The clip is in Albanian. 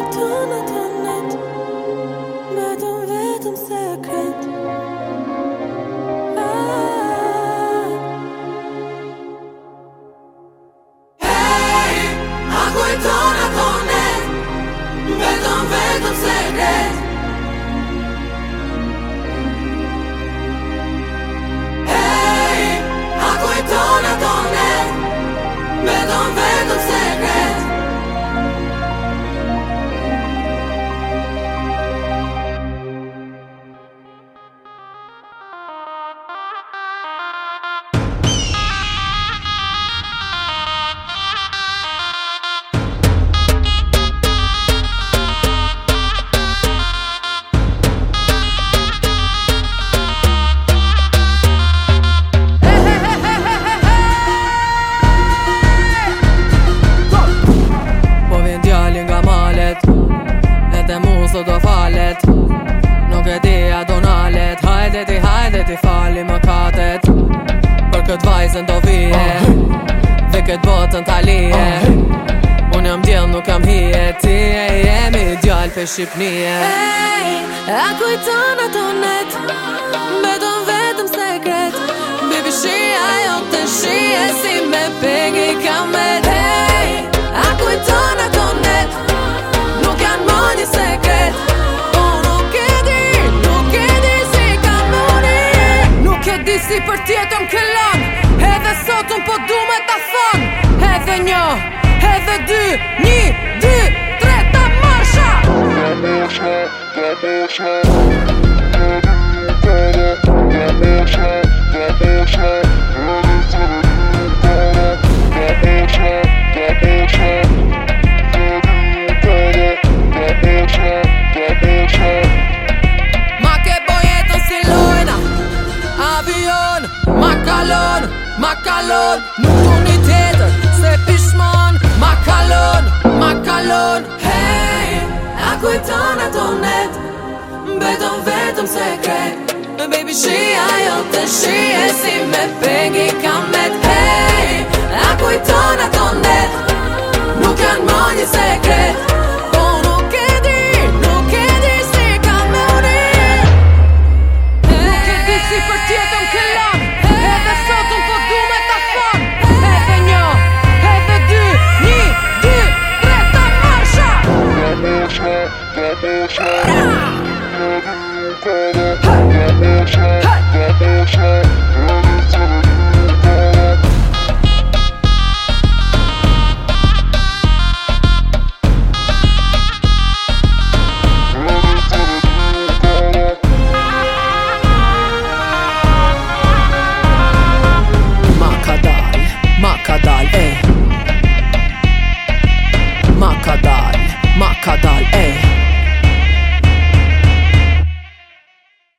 every time I ti fali më katet Për këtë vajzën do vije Dhe këtë botën talije Unë jam djel nuk jam hije Ti e jemi djallë për Shqipnije Ej, a kujton ato si për tjetëm këllon Edhe sot unë po du me ta thon Edhe një, edhe dy, një, dy, tre ta marsha Të të shme, të ma kalon Nuk të një tjetër, se pishmon Ma kalon, ma kalon Hej, a kujton ato Beton vetëm sekret Baby, shia jo të shie si me pengi ka me Hey! Hey! Hey!